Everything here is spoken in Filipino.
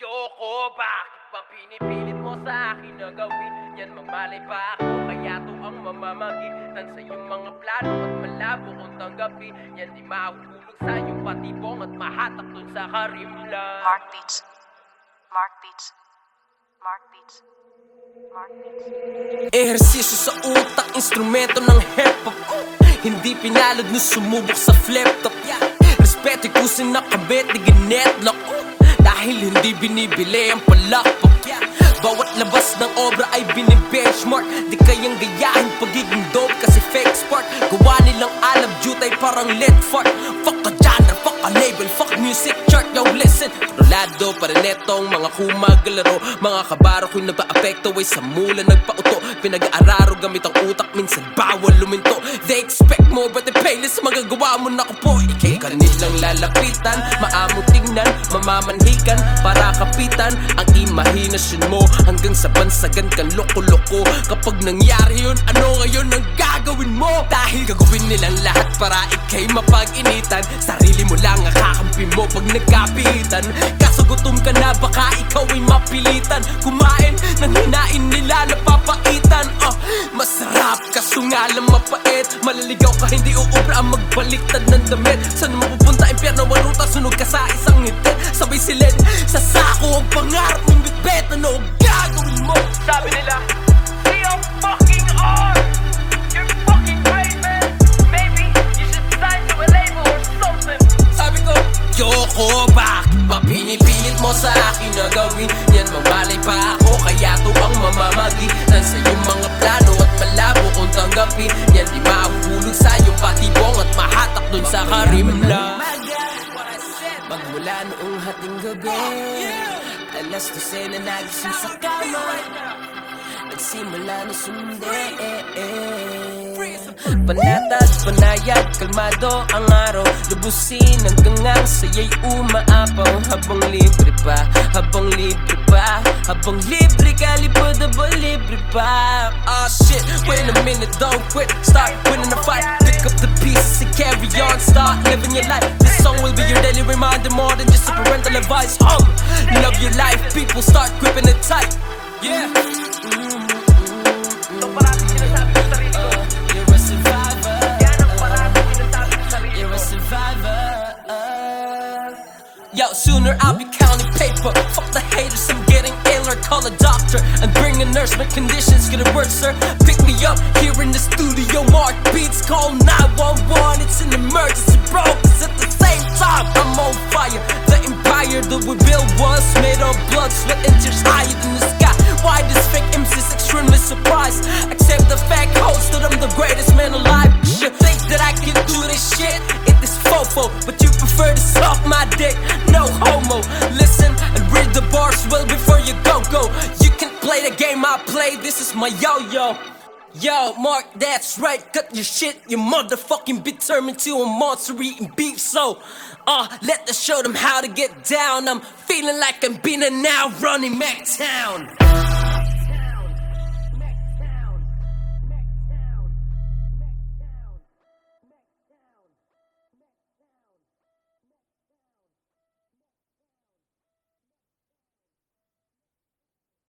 Yoko, bakit ba pinipilit mo sa akin na gawin yan? Magmalay pa ako, kaya to ang mamamagitan sa iyong mga plano At malabo kong tanggapin yan di mahuhulog sa iyong patibong At mahatak dun sa karimlan Mark Beats. Mark Beats. Mark Beats. Mark Beats. Ehersisyo sa utak, instrumento ng hip-hop Hindi pinalad na sumubok sa flip-top yeah. Respeto kung sinakabit, di ginetlock Dahil hindi binibili ang palakpak. Bawat labas ng obra ay binibenchmark. Di kayang gayahin pagiging dope kasi fake spark. Gawa nilang alab jutay parang lead fart. Fuck a genre, fuck a label, fuck music chart. Yo listen, kontrolado pa rin etong mga kumagalaro. Mga kabaro ko'y nagpa-apekto ay sa mula nagpauto. Pinag-aararo gamit ang utak minsan bawal luminto. They expect more but the payless magagawa mo na ko po. Ikay kanilang lalapitan, maamo tingnan, mamamanhikan Para kapitan. Ang imahinasyon mo Hanggang sa bansagan kang loko-loko. Kapag nangyari yun, ano ngayon ang gagawin mo? Dahil gagawin nilang lahat para ikay mapag-initan. Sarili mo lang ang kakampi mo pag nagkapitan. Kaso gutom ka na baka ikaw ay mapilitan. Kumain ng hinain nila napapaitan. Oh, Masarap kaso nga lang mapait. Malaligaw ka hindi uubra ang magbaliktad ng damit. Saan mo sunog ka sa isang ngiti. Sabay silid sa sako ang pangarap mong bitbit. Ano ang gagawin mo? Sabi nila We are fucking art You're fucking great man. Maybe you should sign to a label or something. Sabi ko Yoko, ba pinipilit mo sa akin na gawin? Yan mamalay pa ako Kaya to ang mamamagitan Sa iyong mga plano At malabo kong tanggapin. Yan di mahuhulog sa iyong patibong At mahatak dun sa karimlan Magmula noong hating gabi Alas 12 na nagising sa kama Nagsimula na sumindi. Panatag, panayag, kalmado ang araw. Lubusin hanggang ang saya'y umaapaw. Habang libre pa, habang libre pa Habang libre ka, libodable libre pa. Ah shit, wait a minute, don't quit Start winning the fight Pick up the pieces and carry on Start living your life This song will be your daily reminder More than just a parental advice Hum, love your life People start gripping it tight Yeah You're a survivor. You're a survivor. Yo, sooner I'll be counting paper. Fuck the haters, I'm getting Call a doctor and bring a nurse. My condition's gonna work, sir. Pick me up here in the studio. Mark beats, call 911. It's an emergency, bro. Cause at the same time, I'm on fire. The empire that we built was made of blood, sweat, and tears higher than the sky. Why this fake MC's extremely surprised? Accept the fact, host that I'm the greatest man alive. You think that I can do this shit? It is fofo, but you prefer to suck my dick. I play. This is my yo yo. Yo, Mark, that's right. Cut your shit. Your motherfucking be turned into a monster eating beef. So, uh, let us show them how to get down. I'm feeling like I'm being a now running Mac Town.